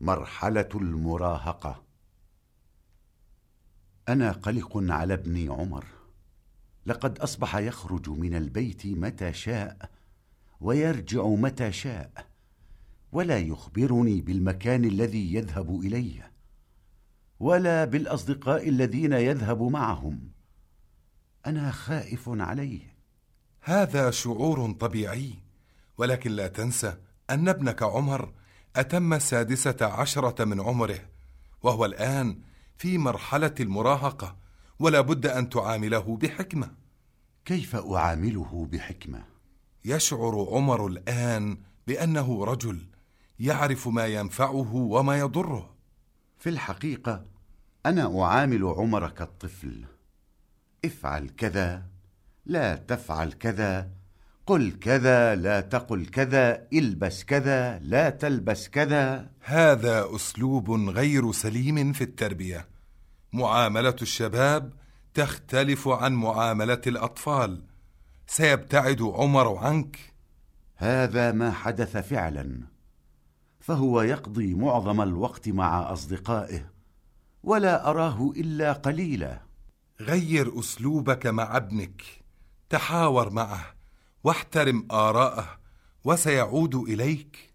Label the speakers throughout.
Speaker 1: مرحلة المراهقة. أنا قلق على ابني عمر. لقد أصبح يخرج من البيت متى شاء ويرجع متى شاء. ولا يخبرني بالمكان الذي يذهب إليه ولا بالأصدقاء الذين يذهب معهم. أنا خائف عليه.
Speaker 2: هذا شعور طبيعي ولكن لا تنسى أن ابنك عمر أتم السادسة عشرة من عمره وهو الآن في مرحلة المراهقة ولا بد أن تعامله بحكمة.
Speaker 1: كيف أعامله بحكمة؟
Speaker 2: يشعر عمر الآن بأنه رجل يعرف ما ينفعه وما يضره.
Speaker 1: في الحقيقة أنا أعامل عمر كالطفل افعل كذا لا تفعل كذا قل كذا لا تقل كذا البس كذا لا تلبس كذا.
Speaker 2: هذا أسلوب غير سليم في التربية. معاملة الشباب تختلف عن معاملة الأطفال. سيبتعد عمر عنك.
Speaker 1: هذا ما حدث فعلا. فهو يقضي معظم الوقت مع أصدقائه ولا أراه إلا قليلا.
Speaker 2: غير أسلوبك مع ابنك. تحاور معه. واحترم آراءه وسيعود إليك.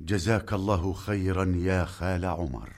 Speaker 1: جزاك الله خيرا يا خال عمر.